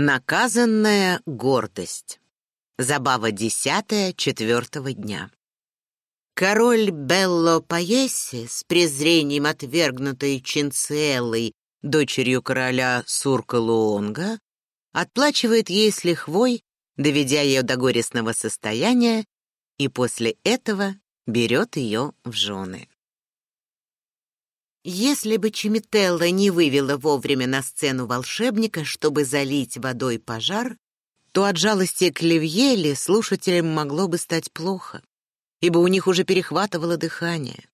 Наказанная гордость. Забава десятая четвертого дня. Король Белло Паесси, с презрением отвергнутой Чинцеллой, дочерью короля Сурка-Луонга, отплачивает ей с лихвой, доведя ее до горестного состояния, и после этого берет ее в жены. Если бы Чимителла не вывела вовремя на сцену волшебника, чтобы залить водой пожар, то от жалости к Левьеле слушателям могло бы стать плохо, ибо у них уже перехватывало дыхание.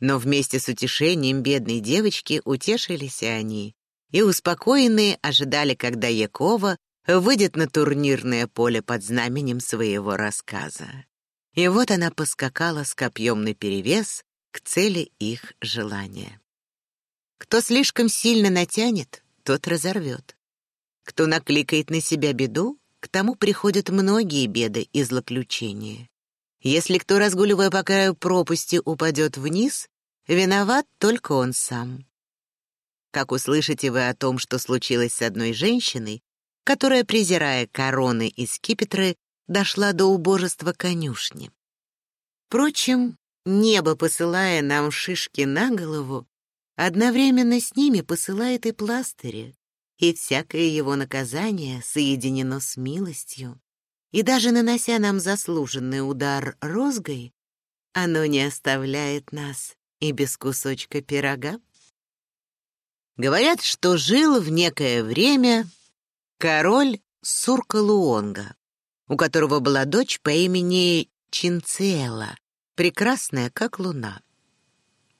Но вместе с утешением бедной девочки утешились и они, и успокоенные ожидали, когда Якова выйдет на турнирное поле под знаменем своего рассказа. И вот она поскакала с копьем наперевес к цели их желания. Кто слишком сильно натянет, тот разорвет. Кто накликает на себя беду, к тому приходят многие беды и злоключения. Если кто, разгуливая по краю пропасти, упадет вниз, виноват только он сам. Как услышите вы о том, что случилось с одной женщиной, которая, презирая короны и скипетры, дошла до убожества конюшни. Впрочем, небо, посылая нам шишки на голову, Одновременно с ними посылает и пластыри, и всякое его наказание соединено с милостью. И даже нанося нам заслуженный удар розгой, оно не оставляет нас и без кусочка пирога. Говорят, что жил в некое время король Суркалуонга, у которого была дочь по имени Чинцела, прекрасная, как луна.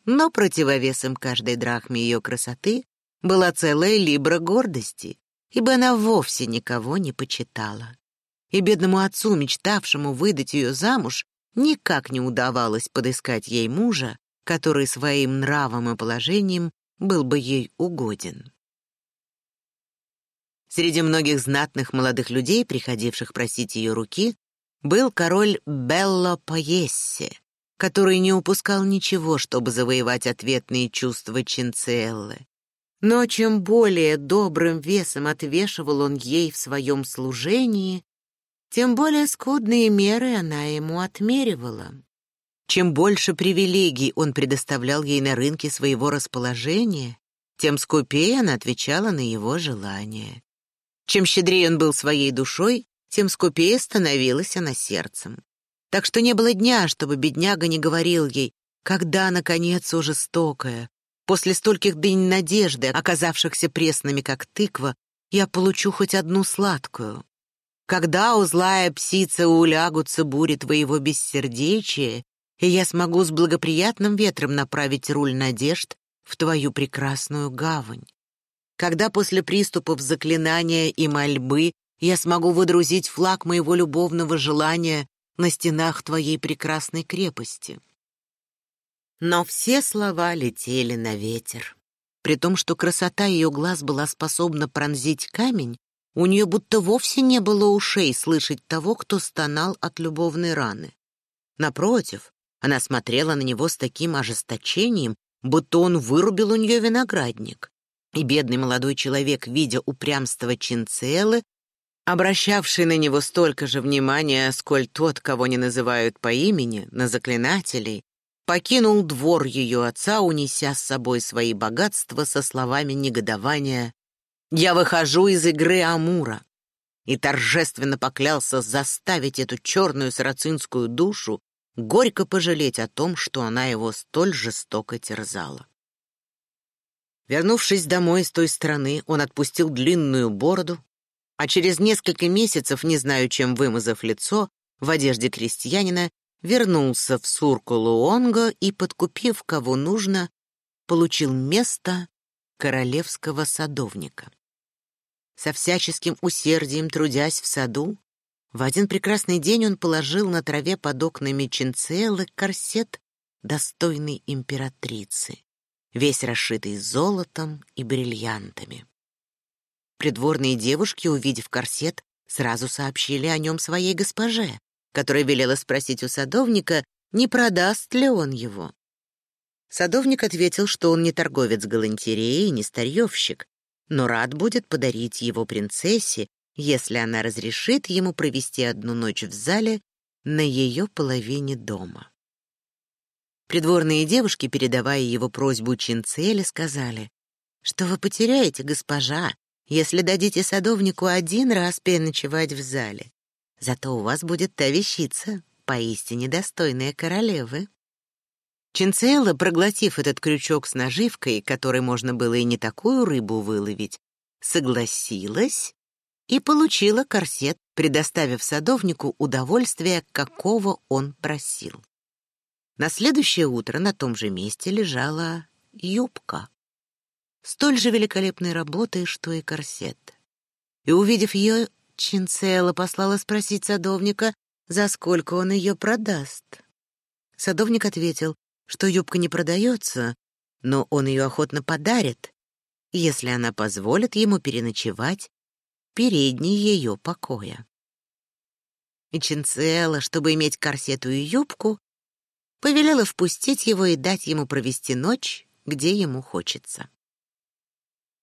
Но противовесом каждой драхме ее красоты была целая либра гордости, ибо она вовсе никого не почитала. И бедному отцу, мечтавшему выдать ее замуж, никак не удавалось подыскать ей мужа, который своим нравом и положением был бы ей угоден. Среди многих знатных молодых людей, приходивших просить ее руки, был король Белло Поессе, который не упускал ничего, чтобы завоевать ответные чувства Чинцеллы. Но чем более добрым весом отвешивал он ей в своем служении, тем более скудные меры она ему отмеривала. Чем больше привилегий он предоставлял ей на рынке своего расположения, тем скупее она отвечала на его желания. Чем щедрее он был своей душой, тем скупее становилась она сердцем так что не было дня, чтобы бедняга не говорил ей, когда, наконец, о жестокая, после стольких дней надежды, оказавшихся пресными, как тыква, я получу хоть одну сладкую. Когда, у злая псица, улягутся бури твоего бессердечия, и я смогу с благоприятным ветром направить руль надежд в твою прекрасную гавань. Когда после приступов заклинания и мольбы я смогу выдрузить флаг моего любовного желания на стенах твоей прекрасной крепости. Но все слова летели на ветер. При том, что красота ее глаз была способна пронзить камень, у нее будто вовсе не было ушей слышать того, кто стонал от любовной раны. Напротив, она смотрела на него с таким ожесточением, будто он вырубил у нее виноградник. И бедный молодой человек, видя упрямство Чинцелы, обращавший на него столько же внимания, сколь тот, кого не называют по имени, на заклинателей, покинул двор ее отца, унеся с собой свои богатства со словами негодования «Я выхожу из игры Амура» и торжественно поклялся заставить эту черную сарацинскую душу горько пожалеть о том, что она его столь жестоко терзала. Вернувшись домой с той стороны, он отпустил длинную бороду, а через несколько месяцев, не знаю, чем вымазав лицо, в одежде крестьянина, вернулся в Сурку Луонго и, подкупив кого нужно, получил место королевского садовника. Со всяческим усердием трудясь в саду, в один прекрасный день он положил на траве под окнами Чинцеллы корсет достойной императрицы, весь расшитый золотом и бриллиантами. придворные девушки, увидев корсет, сразу сообщили о нем своей госпоже, которая велела спросить у садовника, не продаст ли он его. Садовник ответил, что он не торговец галантереей не старьевщик, но рад будет подарить его принцессе, если она разрешит ему провести одну ночь в зале на ее половине дома. Придворные девушки, передавая его просьбу Чинцеле, сказали, что вы потеряете, госпожа, если дадите садовнику один раз переночевать в зале. Зато у вас будет та вещица, поистине достойная королевы. Чинцелла, проглотив этот крючок с наживкой, которой можно было и не такую рыбу выловить, согласилась и получила корсет, предоставив садовнику удовольствие, какого он просил. На следующее утро на том же месте лежала юбка. Столь же великолепной работы, что и корсет. И, увидев ее, Чинцелла послала спросить садовника, за сколько он ее продаст. Садовник ответил, что юбка не продается, но он ее охотно подарит, если она позволит ему переночевать передней ее покоя. И Чинцелла, чтобы иметь корсету и юбку, повелела впустить его и дать ему провести ночь, где ему хочется.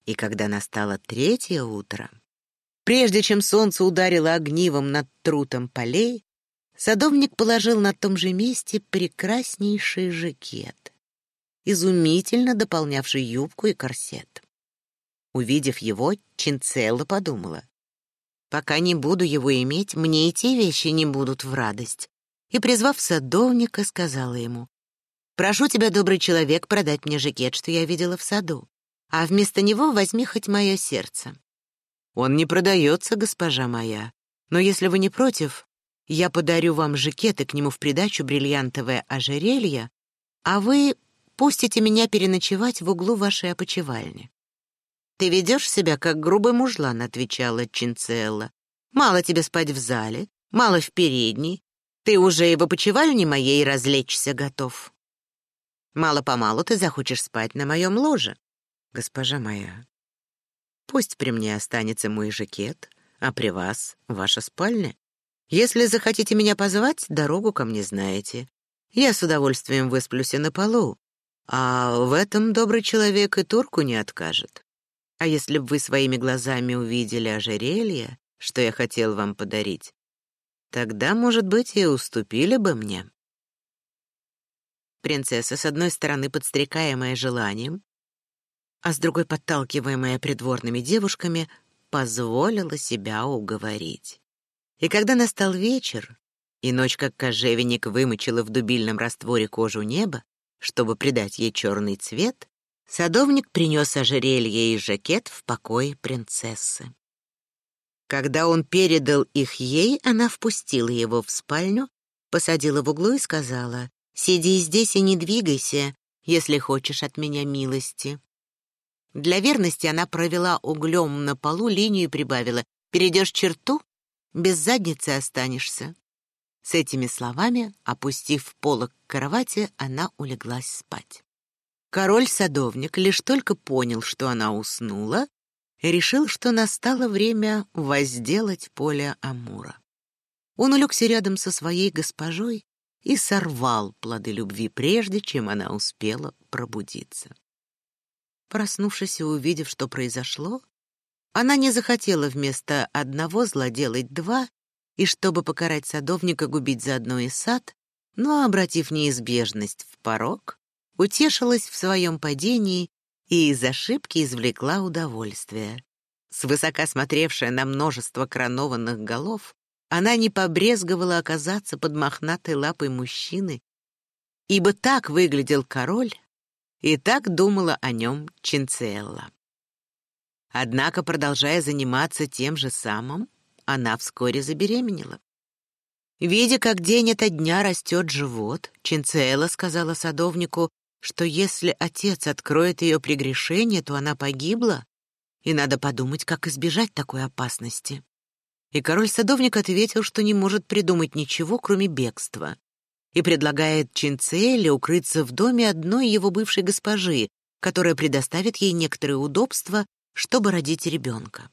И когда настало третье утро, прежде чем солнце ударило огнивом над трутом полей, садовник положил на том же месте прекраснейший жакет, изумительно дополнявший юбку и корсет. Увидев его, Чинцелла подумала, «Пока не буду его иметь, мне и те вещи не будут в радость и, призвав садовника, сказала ему, «Прошу тебя, добрый человек, продать мне жакет, что я видела в саду, а вместо него возьми хоть мое сердце». «Он не продается, госпожа моя, но если вы не против, я подарю вам жакет и к нему в придачу бриллиантовое ожерелье, а вы пустите меня переночевать в углу вашей опочивальни». «Ты ведешь себя, как грубый мужлан», — отвечала Чинцелла. «Мало тебе спать в зале, мало в передней, ты уже и в опочивальне моей развлечься готов. Мало-помалу ты захочешь спать на моем ложе, госпожа моя. Пусть при мне останется мой жакет, а при вас — ваша спальня. Если захотите меня позвать, дорогу ко мне знаете. Я с удовольствием высплюсь и на полу, а в этом добрый человек и турку не откажет. А если бы вы своими глазами увидели ожерелье, что я хотел вам подарить, Тогда, может быть, и уступили бы мне. Принцесса, с одной стороны, подстрекаемая желанием, а с другой, подталкиваемая придворными девушками, позволила себя уговорить. И когда настал вечер, и ночь, как кожевенник, вымочила в дубильном растворе кожу неба, чтобы придать ей черный цвет, садовник принес ожерелье и жакет в покой принцессы. Когда он передал их ей, она впустила его в спальню, посадила в углу и сказала, «Сиди здесь и не двигайся, если хочешь от меня милости». Для верности она провела углем на полу линию и прибавила, «Перейдешь черту, без задницы останешься». С этими словами, опустив полок к кровати, она улеглась спать. Король-садовник лишь только понял, что она уснула, решил, что настало время возделать поле Амура. Он улегся рядом со своей госпожой и сорвал плоды любви прежде, чем она успела пробудиться. Проснувшись и увидев, что произошло, она не захотела вместо одного зла делать два, и чтобы покарать садовника, губить заодно и сад, но, обратив неизбежность в порог, утешилась в своем падении и из ошибки извлекла удовольствие. Свысока смотревшая на множество коронованных голов, она не побрезговала оказаться под мохнатой лапой мужчины, ибо так выглядел король, и так думала о нем Чинцелла. Однако, продолжая заниматься тем же самым, она вскоре забеременела. Видя, как день ото дня растет живот, Чинцелла сказала садовнику, что если отец откроет ее прегрешение, то она погибла, и надо подумать, как избежать такой опасности. И король-садовник ответил, что не может придумать ничего, кроме бегства, и предлагает Чинцелле укрыться в доме одной его бывшей госпожи, которая предоставит ей некоторые удобства, чтобы родить ребенка.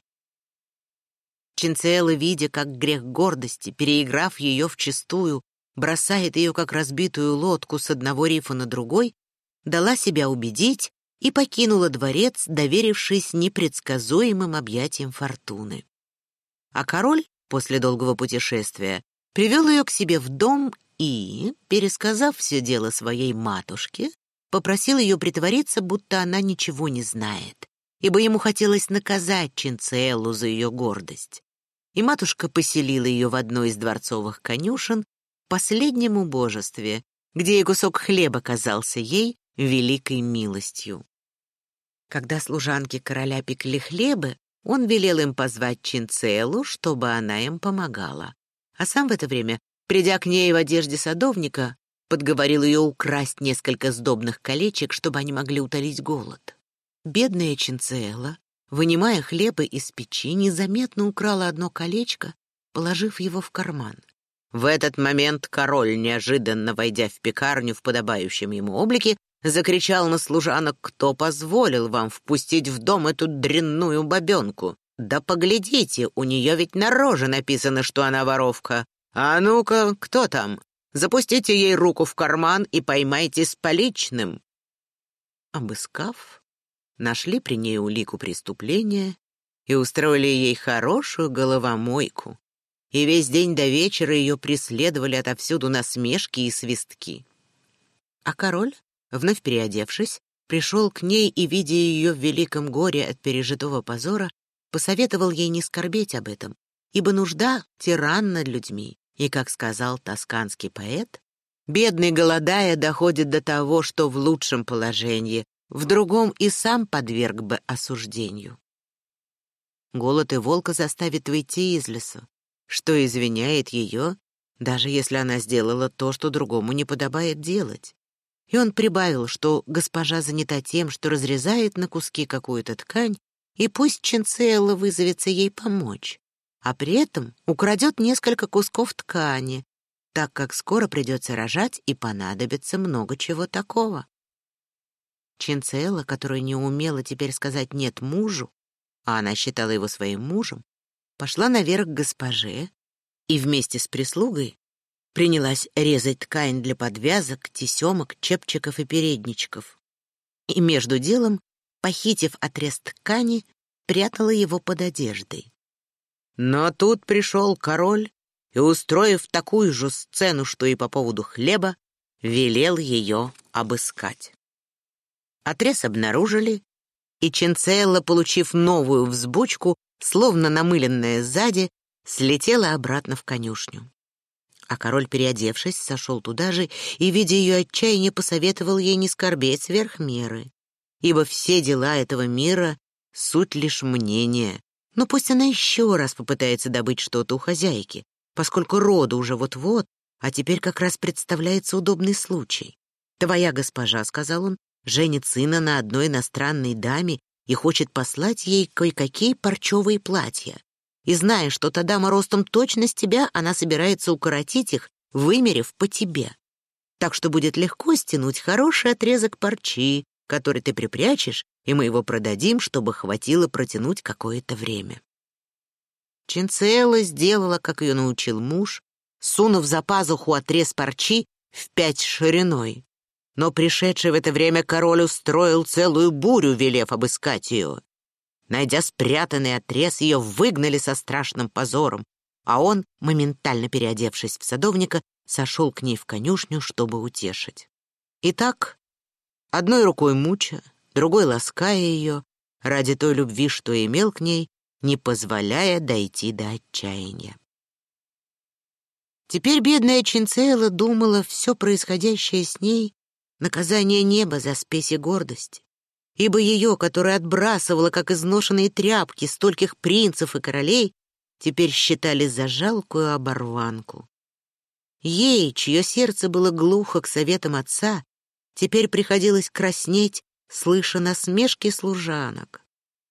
Чинцеэла, видя, как грех гордости, переиграв ее вчистую, бросает ее, как разбитую лодку, с одного рифа на другой, дала себя убедить и покинула дворец, доверившись непредсказуемым объятиям фортуны. А король, после долгого путешествия, привел ее к себе в дом и, пересказав все дело своей матушке, попросил ее притвориться, будто она ничего не знает, ибо ему хотелось наказать Чинцеллу за ее гордость. И матушка поселила ее в одной из дворцовых конюшен, последнем убожестве, где и кусок хлеба казался ей великой милостью. Когда служанки короля пекли хлебы, он велел им позвать Чинцеллу, чтобы она им помогала. А сам в это время, придя к ней в одежде садовника, подговорил ее украсть несколько сдобных колечек, чтобы они могли утолить голод. Бедная Чинцелла, вынимая хлеба из печи, незаметно украла одно колечко, положив его в карман. В этот момент король, неожиданно войдя в пекарню в подобающем ему облике, закричал на служанок, кто позволил вам впустить в дом эту дрянную бабенку. Да поглядите, у нее ведь на роже написано, что она воровка. А ну-ка, кто там? Запустите ей руку в карман и поймайте с поличным. Обыскав, нашли при ней улику преступления и устроили ей хорошую головомойку. И весь день до вечера ее преследовали отовсюду насмешки и свистки. А король Вновь переодевшись, пришел к ней и, видя ее в великом горе от пережитого позора, посоветовал ей не скорбеть об этом, ибо нужда — тиран над людьми, и, как сказал тосканский поэт, «Бедный, голодая, доходит до того, что в лучшем положении, в другом и сам подверг бы осуждению». Голод и волка заставит выйти из лесу, что извиняет ее, даже если она сделала то, что другому не подобает делать. И он прибавил, что госпожа занята тем, что разрезает на куски какую-то ткань, и пусть Ченцелла вызовется ей помочь, а при этом украдет несколько кусков ткани, так как скоро придется рожать и понадобится много чего такого. Чинцелла, которая не умела теперь сказать «нет» мужу, а она считала его своим мужем, пошла наверх к госпоже и вместе с прислугой принялась резать ткань для подвязок, тесемок, чепчиков и передничков. И между делом, похитив отрез ткани, прятала его под одеждой. Но тут пришел король и, устроив такую же сцену, что и по поводу хлеба, велел ее обыскать. Отрез обнаружили, и Ченцелла, получив новую взбучку, словно намыленная сзади, слетела обратно в конюшню. А король, переодевшись, сошел туда же и, видя ее отчаяние, посоветовал ей не скорбеть сверх меры, ибо все дела этого мира — суть лишь мнения. Но пусть она еще раз попытается добыть что-то у хозяйки, поскольку рода уже вот-вот, а теперь как раз представляется удобный случай. «Твоя госпожа», — сказал он, — «женит сына на одной иностранной даме и хочет послать ей кое-какие парчевые платья и зная, что та дама ростом точно с тебя, она собирается укоротить их, вымерев по тебе. Так что будет легко стянуть хороший отрезок парчи, который ты припрячешь, и мы его продадим, чтобы хватило протянуть какое-то время. Чинцелла сделала, как ее научил муж, сунув за пазуху отрез парчи в пять шириной. Но пришедший в это время король устроил целую бурю, велев обыскать ее. Найдя спрятанный отрез, ее выгнали со страшным позором, а он, моментально переодевшись в садовника, сошел к ней в конюшню, чтобы утешить. Итак, одной рукой муча, другой лаская ее, ради той любви, что имел к ней, не позволяя дойти до отчаяния. Теперь бедная Чинцела думала все происходящее с ней — наказание неба за спесь и гордость ибо ее, которая отбрасывала, как изношенные тряпки, стольких принцев и королей, теперь считали за жалкую оборванку. Ей, чье сердце было глухо к советам отца, теперь приходилось краснеть, слыша насмешки служанок.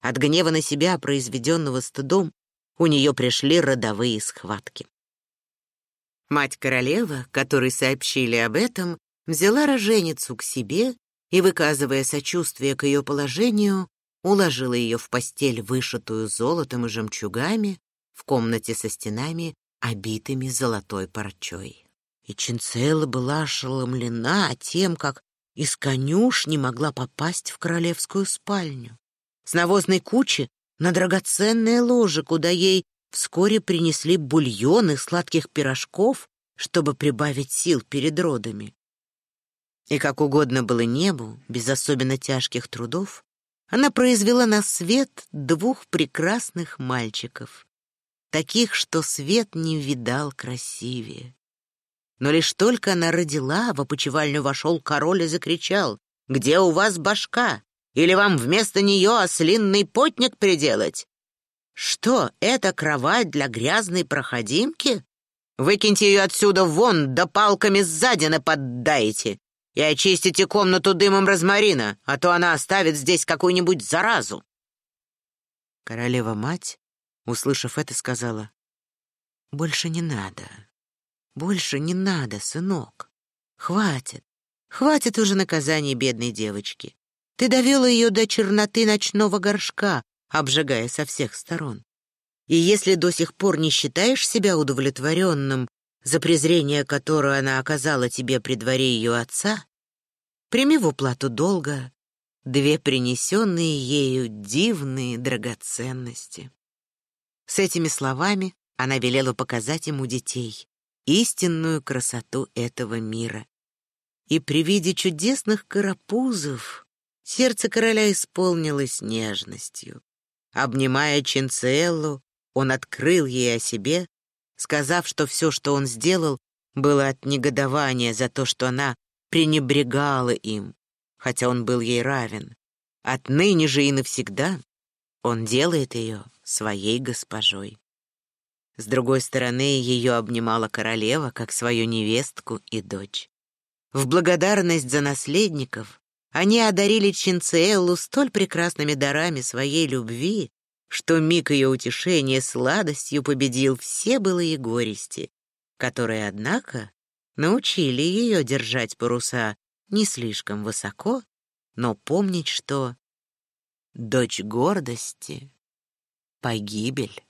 От гнева на себя, произведенного стыдом, у нее пришли родовые схватки. Мать королева, которой сообщили об этом, взяла роженицу к себе и, выказывая сочувствие к ее положению, уложила ее в постель, вышитую золотом и жемчугами, в комнате со стенами, обитыми золотой парчой. И Чинцелла была ошеломлена тем, как из конюшни могла попасть в королевскую спальню. С навозной кучи на драгоценное ложе, куда ей вскоре принесли бульон из сладких пирожков, чтобы прибавить сил перед родами. И как угодно было небу, без особенно тяжких трудов, она произвела на свет двух прекрасных мальчиков, таких, что свет не видал красивее. Но лишь только она родила, в опочивальню вошел король и закричал, «Где у вас башка? Или вам вместо нее ослинный потник приделать? Что, это кровать для грязной проходимки? Выкиньте ее отсюда вон, да палками сзади наподдайте, и очистите комнату дымом розмарина, а то она оставит здесь какую-нибудь заразу. Королева-мать, услышав это, сказала, «Больше не надо, больше не надо, сынок. Хватит, хватит уже наказаний бедной девочки. Ты довела ее до черноты ночного горшка, обжигая со всех сторон. И если до сих пор не считаешь себя удовлетворенным за презрение, которое она оказала тебе при дворе ее отца, прими в уплату долга две принесенные ею дивные драгоценности. С этими словами она велела показать ему детей, истинную красоту этого мира. И при виде чудесных карапузов сердце короля исполнилось нежностью. Обнимая Чинцеллу, он открыл ей о себе, сказав, что все, что он сделал, было от негодования за то, что она пренебрегала им, хотя он был ей равен. Отныне же и навсегда он делает ее своей госпожой. С другой стороны, ее обнимала королева, как свою невестку и дочь. В благодарность за наследников они одарили Чинцеэллу столь прекрасными дарами своей любви, что миг ее утешения сладостью победил все былые горести, которые, однако, научили ее держать паруса не слишком высоко, но помнить, что дочь гордости — погибель.